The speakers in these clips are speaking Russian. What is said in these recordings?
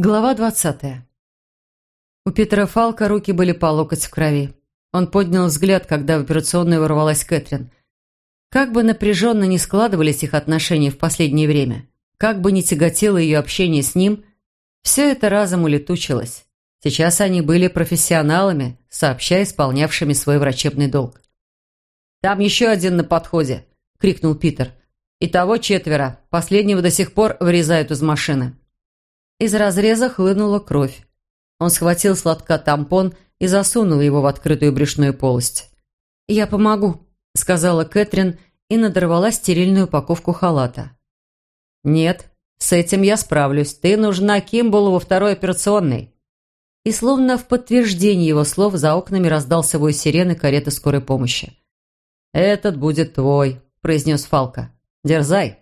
Глава двадцатая. У Питера Фалка руки были по локоть в крови. Он поднял взгляд, когда в операционную ворвалась Кэтрин. Как бы напряженно ни складывались их отношения в последнее время, как бы ни тяготело ее общение с ним, все это разом улетучилось. Сейчас они были профессионалами, сообща исполнявшими свой врачебный долг. «Там еще один на подходе!» – крикнул Питер. «Итого четверо. Последнего до сих пор вырезают из машины». Из разреза хлынула кровь. Он схватил сладко тампон и засунул его в открытую брюшную полость. «Я помогу», — сказала Кэтрин и надорвала стерильную упаковку халата. «Нет, с этим я справлюсь. Ты нужна Кимболу во второй операционной». И словно в подтверждение его слов за окнами раздался вой сирены кареты скорой помощи. «Этот будет твой», — произнес Фалка. «Дерзай».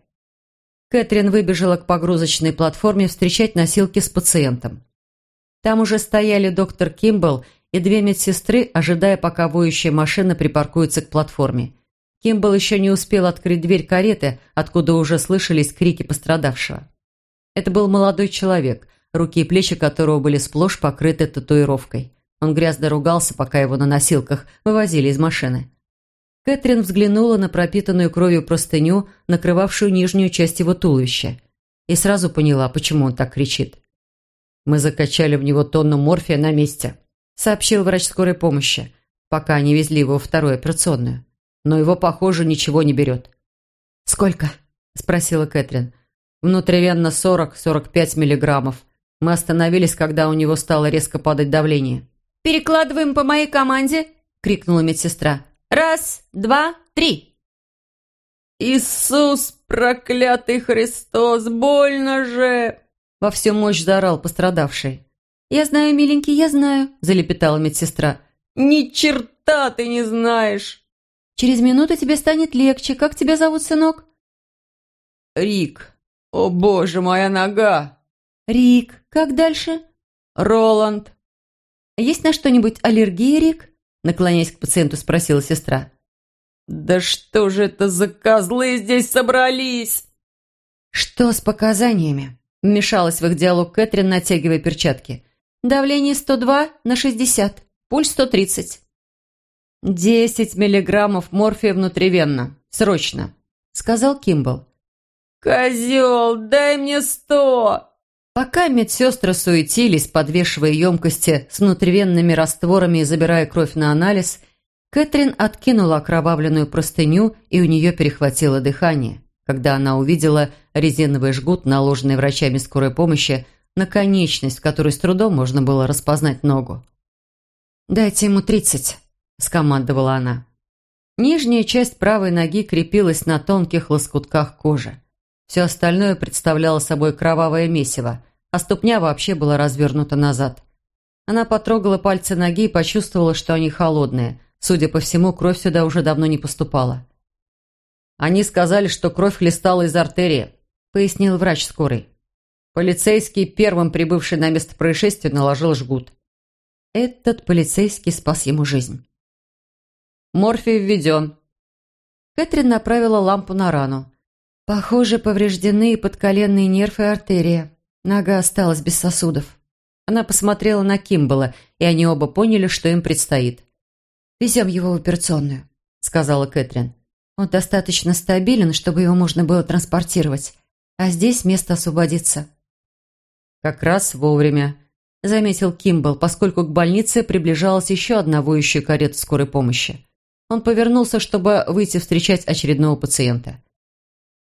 Кэтрин выбежала к погрузочной платформе встречать носилки с пациентом. Там уже стояли доктор Кимбл и две медсестры, ожидая, пока воющая машина припаркуется к платформе. Кимбл еще не успел открыть дверь кареты, откуда уже слышались крики пострадавшего. Это был молодой человек, руки и плечи которого были сплошь покрыты татуировкой. Он грязно ругался, пока его на носилках вывозили из машины. Кэтрин взглянула на пропитанную кровью простыню, накрывавшую нижнюю часть его туловища, и сразу поняла, почему он так кричит. «Мы закачали в него тонну морфия на месте», сообщил врач скорой помощи, пока они везли его во вторую операционную. Но его, похоже, ничего не берет. «Сколько?» – спросила Кэтрин. «Внутривенно 40-45 миллиграммов. Мы остановились, когда у него стало резко падать давление». «Перекладываем по моей команде!» – крикнула медсестра. Раз, два, три!» «Иисус, проклятый Христос, больно же!» Во всю мощь заорал пострадавший. «Я знаю, миленький, я знаю», – залепетала медсестра. «Ни черта ты не знаешь!» «Через минуту тебе станет легче. Как тебя зовут, сынок?» «Рик. О, боже, моя нога!» «Рик. Как дальше?» «Роланд». «Есть на что-нибудь аллергия, Рик?» Наклоняясь к пациенту, спросила сестра. «Да что же это за козлы здесь собрались?» «Что с показаниями?» Вмешалась в их диалог Кэтрин, натягивая перчатки. «Давление 102 на 60, пульс 130». «Десять миллиграммов морфия внутривенно. Срочно», — сказал Кимбл. «Козел, дай мне сто!» Пока медсестры суетились, подвешивая емкости с внутривенными растворами и забирая кровь на анализ, Кэтрин откинула окровавленную простыню, и у нее перехватило дыхание, когда она увидела резиновый жгут, наложенный врачами скорой помощи, на конечность, в которой с трудом можно было распознать ногу. «Дайте ему тридцать», – скомандовала она. Нижняя часть правой ноги крепилась на тонких лоскутках кожи. Все остальное представляло собой кровавое месиво, а ступня вообще была развернута назад. Она потрогала пальцы ноги и почувствовала, что они холодные. Судя по всему, кровь сюда уже давно не поступала. «Они сказали, что кровь хлестала из артерии», — пояснил врач скорой. Полицейский, первым прибывший на место происшествия, наложил жгут. Этот полицейский спас ему жизнь. «Морфий введен». Кэтрин направила лампу на рану. Похоже, повреждены подколенные нервы и артерия. Нога осталась без сосудов. Она посмотрела на Кимбала, и они оба поняли, что им предстоит. «Везем его в операционную», — сказала Кэтрин. «Он достаточно стабилен, чтобы его можно было транспортировать, а здесь место освободится». «Как раз вовремя», — заметил Кимбал, поскольку к больнице приближалась еще одна воющая карета скорой помощи. Он повернулся, чтобы выйти встречать очередного пациента.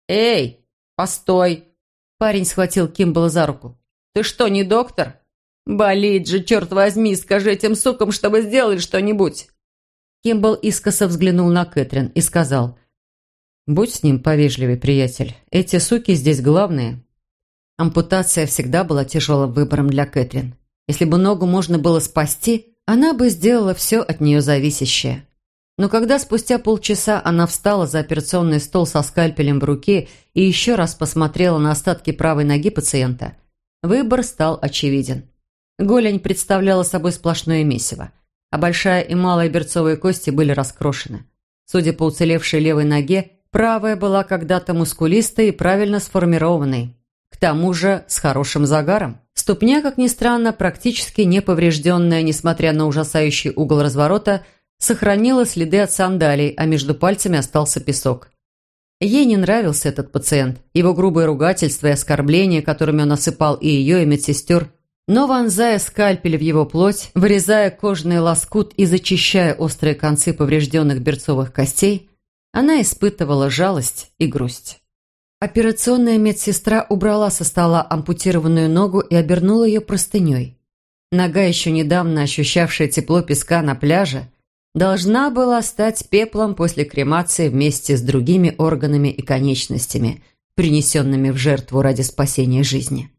«Эй, постой!» Парень схватил Кимбала за руку. «Ты что, не доктор? Болит же, черт возьми, скажи этим сукам, чтобы сделали что-нибудь!» Кимбал искоса взглянул на Кэтрин и сказал, «Будь с ним повежливый, приятель. Эти суки здесь главные». Ампутация всегда была тяжелым выбором для Кэтрин. Если бы ногу можно было спасти, она бы сделала все от нее зависящее. Но когда спустя полчаса она встала за операционный стол со скальпелем в руке и еще раз посмотрела на остатки правой ноги пациента, выбор стал очевиден. Голень представляла собой сплошное месиво, а большая и малая берцовые кости были раскрошены. Судя по уцелевшей левой ноге, правая была когда-то мускулистой и правильно сформированной. К тому же с хорошим загаром. Ступня, как ни странно, практически не поврежденная, несмотря на ужасающий угол разворота, сохранила следы от сандалий, а между пальцами остался песок. Ей не нравился этот пациент, его грубые ругательства и оскорбления, которыми он осыпал и ее, и медсестер, но вонзая скальпель в его плоть, вырезая кожный лоскут и зачищая острые концы поврежденных берцовых костей, она испытывала жалость и грусть. Операционная медсестра убрала со стола ампутированную ногу и обернула ее простыней. Нога, еще недавно ощущавшая тепло песка на пляже, должна была стать пеплом после кремации вместе с другими органами и конечностями, принесенными в жертву ради спасения жизни.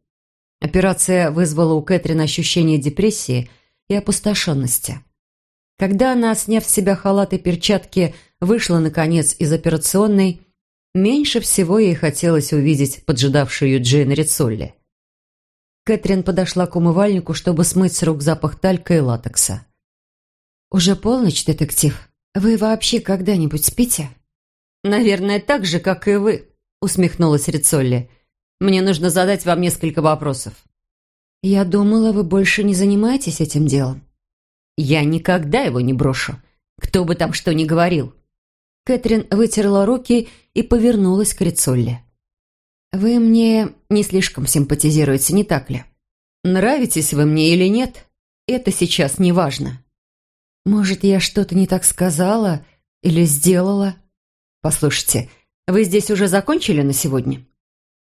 Операция вызвала у Кэтрин ощущение депрессии и опустошенности. Когда она, сняв с себя халат и перчатки, вышла, наконец, из операционной, Меньше всего ей хотелось увидеть поджидавшую Джейн Рицолли. Кэтрин подошла к умывальнику, чтобы смыть с рук запах талька и латекса. «Уже полночь, детектив. Вы вообще когда-нибудь спите?» «Наверное, так же, как и вы», — усмехнулась Рицолли. «Мне нужно задать вам несколько вопросов». «Я думала, вы больше не занимаетесь этим делом». «Я никогда его не брошу. Кто бы там что ни говорил». Кэтрин вытерла руки и повернулась к Рицолле. «Вы мне не слишком симпатизируете, не так ли? Нравитесь вы мне или нет, это сейчас не важно. Может, я что-то не так сказала или сделала? Послушайте, вы здесь уже закончили на сегодня?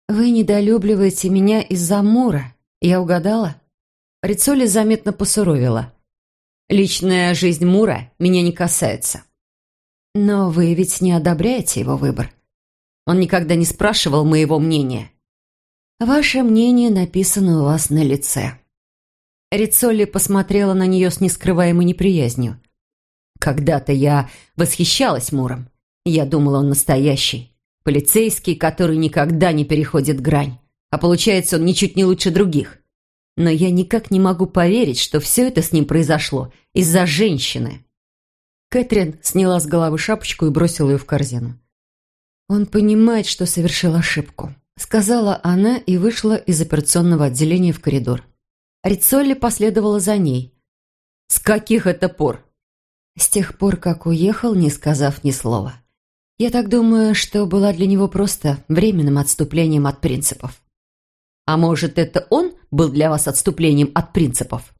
Вы недолюбливаете меня из-за Мура, я угадала?» Рицолли заметно посуровила. «Личная жизнь Мура меня не касается». «Но вы ведь не одобряете его выбор. Он никогда не спрашивал моего мнения». «Ваше мнение написано у вас на лице». Рицолли посмотрела на нее с нескрываемой неприязнью. «Когда-то я восхищалась Муром. Я думала, он настоящий. Полицейский, который никогда не переходит грань. А получается, он ничуть не лучше других. Но я никак не могу поверить, что все это с ним произошло из-за женщины». Кэтрин сняла с головы шапочку и бросила ее в корзину. «Он понимает, что совершил ошибку», — сказала она и вышла из операционного отделения в коридор. Рицолли последовала за ней. «С каких это пор?» «С тех пор, как уехал, не сказав ни слова. Я так думаю, что была для него просто временным отступлением от принципов». «А может, это он был для вас отступлением от принципов?»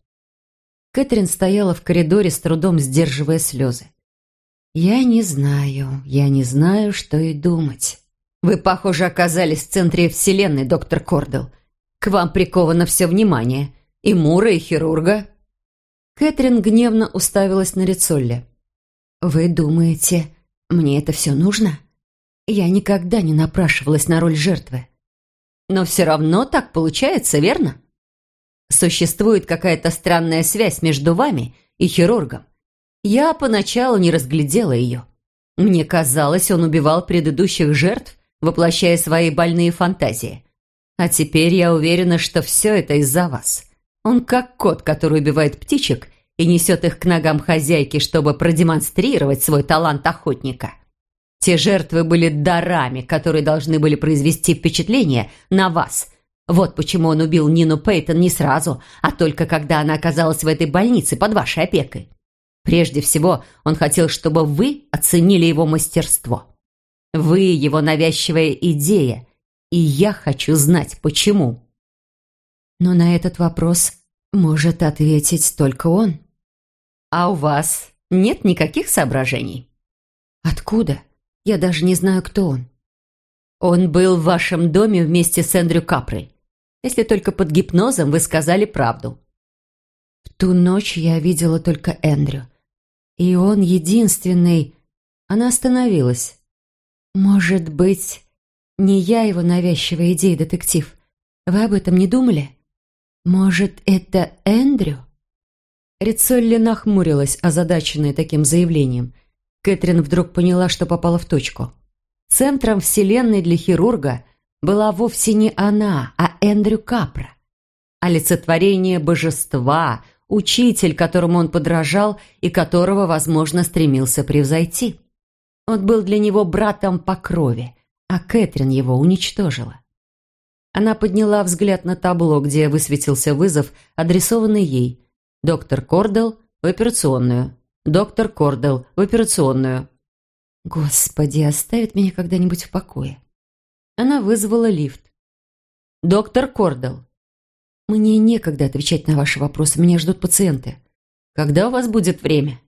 Кэтрин стояла в коридоре, с трудом сдерживая слезы. «Я не знаю, я не знаю, что и думать. Вы, похоже, оказались в центре вселенной, доктор Кордел. К вам приковано все внимание. И Мура, и хирурга». Кэтрин гневно уставилась на Рицолли. «Вы думаете, мне это все нужно? Я никогда не напрашивалась на роль жертвы. Но все равно так получается, верно?» Существует какая-то странная связь между вами и хирургом. Я поначалу не разглядела ее. Мне казалось, он убивал предыдущих жертв, воплощая свои больные фантазии. А теперь я уверена, что все это из-за вас. Он как кот, который убивает птичек и несет их к ногам хозяйки, чтобы продемонстрировать свой талант охотника. Те жертвы были дарами, которые должны были произвести впечатление на вас, вот почему он убил Нину Пейтон не сразу, а только когда она оказалась в этой больнице под вашей опекой. Прежде всего, он хотел, чтобы вы оценили его мастерство. Вы его навязчивая идея, и я хочу знать, почему. Но на этот вопрос может ответить только он. А у вас нет никаких соображений? Откуда? Я даже не знаю, кто он. Он был в вашем доме вместе с Эндрю Капрой. Если только под гипнозом вы сказали правду. В ту ночь я видела только Эндрю. И он единственный... Она остановилась. Может быть, не я его навязчивая идея, детектив. Вы об этом не думали? Может, это Эндрю? Рицолли нахмурилась, озадаченная таким заявлением. Кэтрин вдруг поняла, что попала в точку. Центром вселенной для хирурга была вовсе не она, а Эндрю Капра. Олицетворение божества, учитель, которому он подражал и которого, возможно, стремился превзойти. Он был для него братом по крови, а Кэтрин его уничтожила. Она подняла взгляд на табло, где высветился вызов, адресованный ей. «Доктор Кордел в операционную. Доктор Кордел в операционную». «Господи, оставит меня когда-нибудь в покое». Она вызвала лифт. «Доктор Кордел». «Мне некогда отвечать на ваши вопросы, меня ждут пациенты. Когда у вас будет время?»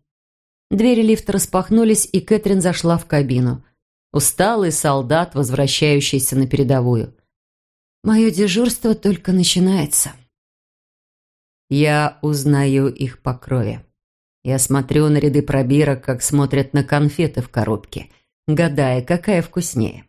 Двери лифта распахнулись, и Кэтрин зашла в кабину. Усталый солдат, возвращающийся на передовую. Мое дежурство только начинается. Я узнаю их по крови. Я смотрю на ряды пробирок, как смотрят на конфеты в коробке, гадая, какая вкуснее.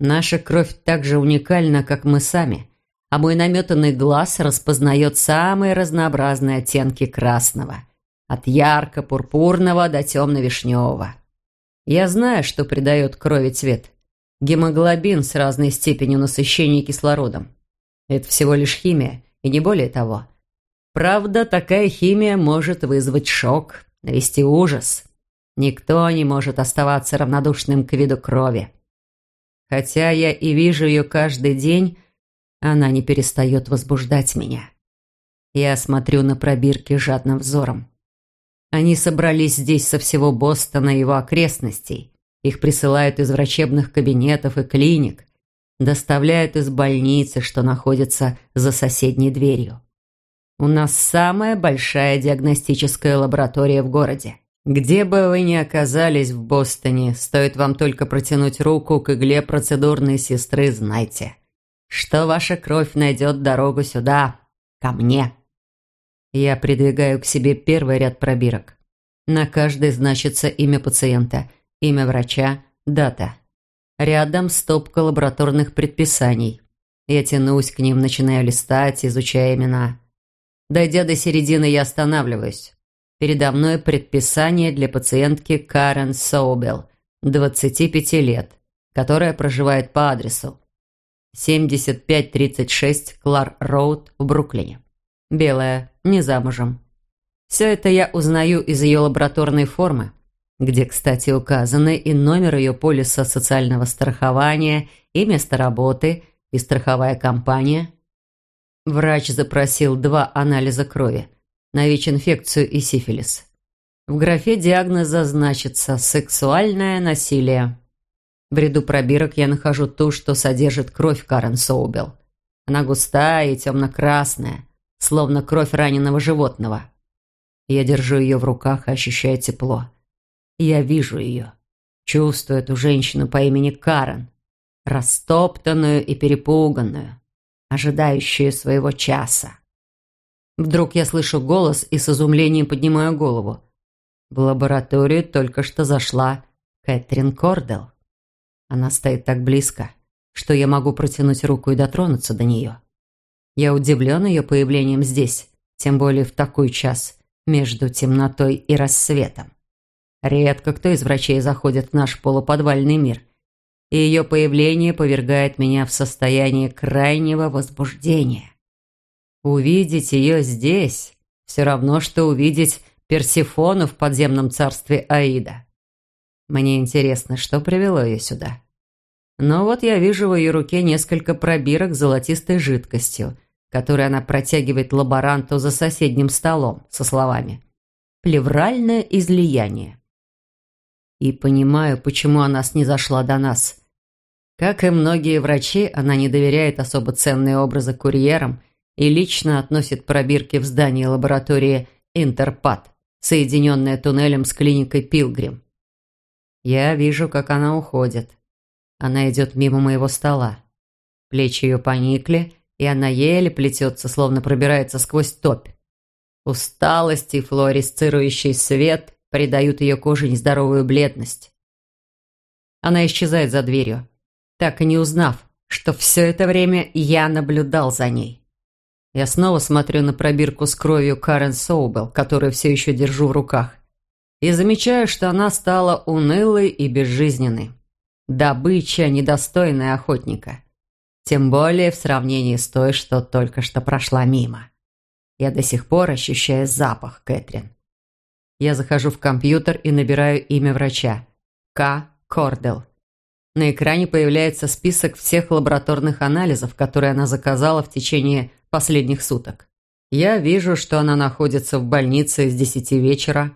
Наша кровь так же уникальна, как мы сами, а мой наметанный глаз распознает самые разнообразные оттенки красного, от ярко-пурпурного до темно-вишневого. Я знаю, что придает крови цвет, Гемоглобин с разной степенью насыщения кислородом. Это всего лишь химия, и не более того. Правда, такая химия может вызвать шок, навести ужас. Никто не может оставаться равнодушным к виду крови. Хотя я и вижу ее каждый день, она не перестает возбуждать меня. Я смотрю на пробирки жадным взором. Они собрались здесь со всего Бостона и его окрестностей. Их присылают из врачебных кабинетов и клиник, доставляют из больницы, что находится за соседней дверью. У нас самая большая диагностическая лаборатория в городе. Где бы вы ни оказались в Бостоне, стоит вам только протянуть руку к игле процедурной сестры, знайте, что ваша кровь найдет дорогу сюда, ко мне. Я придвигаю к себе первый ряд пробирок. На каждой значится имя пациента – имя врача, дата. Рядом стопка лабораторных предписаний. Я тянусь к ним, начинаю листать, изучая имена. Дойдя до середины, я останавливаюсь. Передо мной предписание для пациентки Карен Соубел, 25 лет, которая проживает по адресу 7536 Клар Роуд в Бруклине. Белая, не замужем. Все это я узнаю из ее лабораторной формы где, кстати, указаны и номер ее полиса социального страхования, и место работы, и страховая компания. Врач запросил два анализа крови на ВИЧ-инфекцию и сифилис. В графе диагноза значится «сексуальное насилие». В ряду пробирок я нахожу ту, что содержит кровь Карен Соубел. Она густая и темно-красная, словно кровь раненого животного. Я держу ее в руках и ощущаю тепло. Я вижу ее. Чувствую эту женщину по имени Карен. Растоптанную и перепуганную. Ожидающую своего часа. Вдруг я слышу голос и с изумлением поднимаю голову. В лабораторию только что зашла Кэтрин Кордел. Она стоит так близко, что я могу протянуть руку и дотронуться до нее. Я удивлен ее появлением здесь, тем более в такой час, между темнотой и рассветом. Редко кто из врачей заходит в наш полуподвальный мир, и ее появление повергает меня в состояние крайнего возбуждения. Увидеть ее здесь все равно, что увидеть Персифону в подземном царстве Аида. Мне интересно, что привело ее сюда. Но вот я вижу в ее руке несколько пробирок с золотистой жидкостью, которую она протягивает лаборанту за соседним столом со словами «Плевральное излияние» и понимаю, почему она снизошла до нас. Как и многие врачи, она не доверяет особо ценные образы курьерам и лично относит пробирки в здание лаборатории «Интерпат», соединенная туннелем с клиникой «Пилгрим». Я вижу, как она уходит. Она идет мимо моего стола. Плечи ее поникли, и она еле плетется, словно пробирается сквозь топь. Усталость и флуоресцирующий свет придают ее коже нездоровую бледность. Она исчезает за дверью, так и не узнав, что все это время я наблюдал за ней. Я снова смотрю на пробирку с кровью Карен Соубел, которую все еще держу в руках, и замечаю, что она стала унылой и безжизненной. Добыча, недостойная охотника. Тем более в сравнении с той, что только что прошла мимо. Я до сих пор ощущаю запах Кэтрин. Я захожу в компьютер и набираю имя врача. К. Кордел. На экране появляется список всех лабораторных анализов, которые она заказала в течение последних суток. Я вижу, что она находится в больнице с десяти вечера.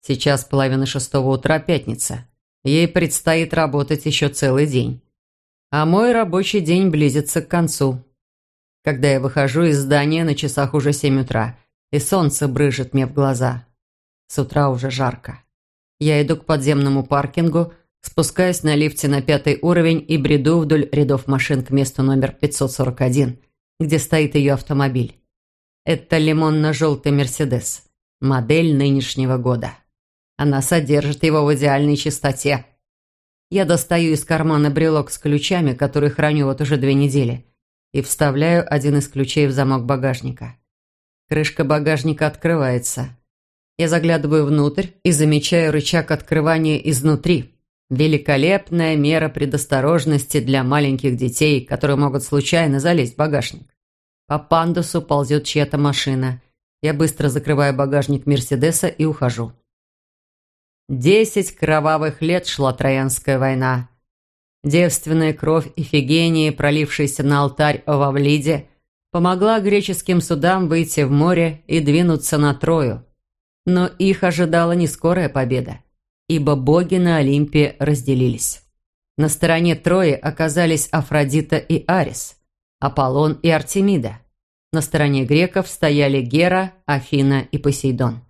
Сейчас половина шестого утра, пятница. Ей предстоит работать еще целый день. А мой рабочий день близится к концу. Когда я выхожу из здания, на часах уже семь утра, и солнце брыжет мне в глаза. С утра уже жарко. Я иду к подземному паркингу, спускаюсь на лифте на пятый уровень и бреду вдоль рядов машин к месту номер 541, где стоит ее автомобиль. Это лимонно-желтый «Мерседес», модель нынешнего года. Она содержит его в идеальной чистоте. Я достаю из кармана брелок с ключами, который храню вот уже две недели, и вставляю один из ключей в замок багажника. Крышка багажника открывается. Я заглядываю внутрь и замечаю рычаг открывания изнутри. Великолепная мера предосторожности для маленьких детей, которые могут случайно залезть в багажник. По пандусу ползет чья-то машина. Я быстро закрываю багажник Мерседеса и ухожу. Десять кровавых лет шла Троянская война. Девственная кровь Ифигении, пролившаяся на алтарь в Авлиде, помогла греческим судам выйти в море и двинуться на Трою. Но их ожидала не скорая победа, ибо боги на Олимпе разделились. На стороне Трои оказались Афродита и Арис, Аполлон и Артемида. На стороне греков стояли Гера, Афина и Посейдон.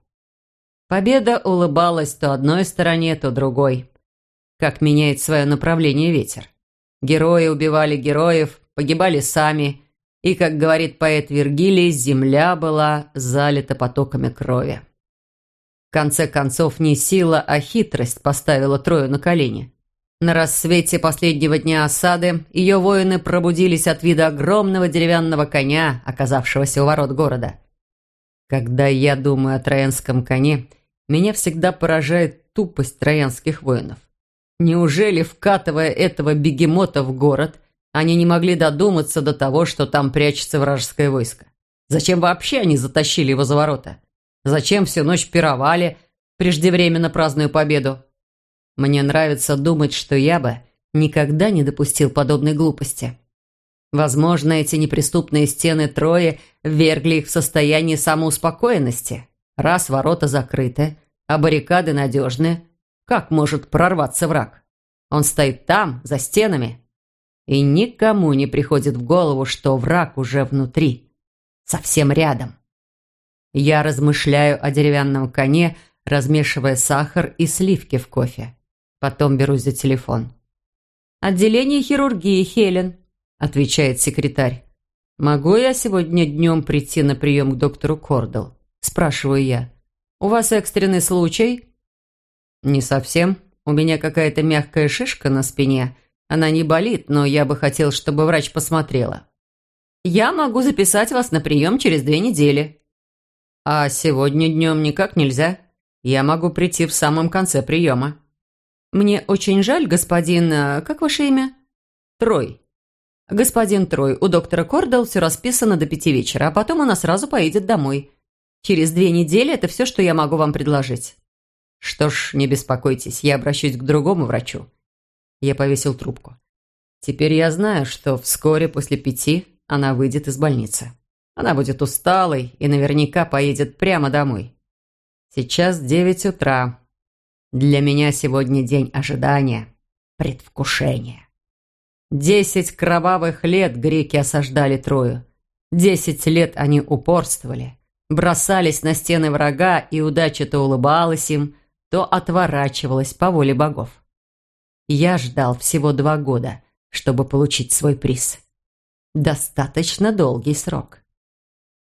Победа улыбалась то одной стороне, то другой. Как меняет свое направление ветер. Герои убивали героев, погибали сами, и, как говорит поэт Вергилий, земля была залита потоками крови. В конце концов, не сила, а хитрость поставила Трою на колени. На рассвете последнего дня осады ее воины пробудились от вида огромного деревянного коня, оказавшегося у ворот города. Когда я думаю о троянском коне, меня всегда поражает тупость троянских воинов. Неужели, вкатывая этого бегемота в город, они не могли додуматься до того, что там прячется вражеское войско. Зачем вообще они затащили его за ворота? Зачем всю ночь пировали, преждевременно праздную победу? Мне нравится думать, что я бы никогда не допустил подобной глупости. Возможно, эти неприступные стены Трои ввергли их в состояние самоуспокоенности. Раз ворота закрыты, а баррикады надежны, как может прорваться враг? Он стоит там, за стенами, и никому не приходит в голову, что враг уже внутри, совсем рядом. Я размышляю о деревянном коне, размешивая сахар и сливки в кофе. Потом берусь за телефон. «Отделение хирургии, Хелен», – отвечает секретарь. «Могу я сегодня днем прийти на прием к доктору Кордл?» – спрашиваю я. «У вас экстренный случай?» «Не совсем. У меня какая-то мягкая шишка на спине, она не болит, но я бы хотел, чтобы врач посмотрела. Я могу записать вас на прием через две недели. А сегодня днем никак нельзя. Я могу прийти в самом конце приема. Мне очень жаль, господин... Э, как ваше имя? Трой. Господин Трой, у доктора Кордал все расписано до пяти вечера, а потом она сразу поедет домой. Через две недели это все, что я могу вам предложить. Что ж, не беспокойтесь, я обращусь к другому врачу. Я повесил трубку. Теперь я знаю, что вскоре после пяти она выйдет из больницы. Она будет усталой и наверняка поедет прямо домой. Сейчас девять утра. Для меня сегодня день ожидания, предвкушения. Десять кровавых лет греки осаждали Трою. Десять лет они упорствовали, бросались на стены врага, и удача то улыбалась им, то отворачивалась по воле богов. Я ждал всего два года, чтобы получить свой приз. Достаточно долгий срок.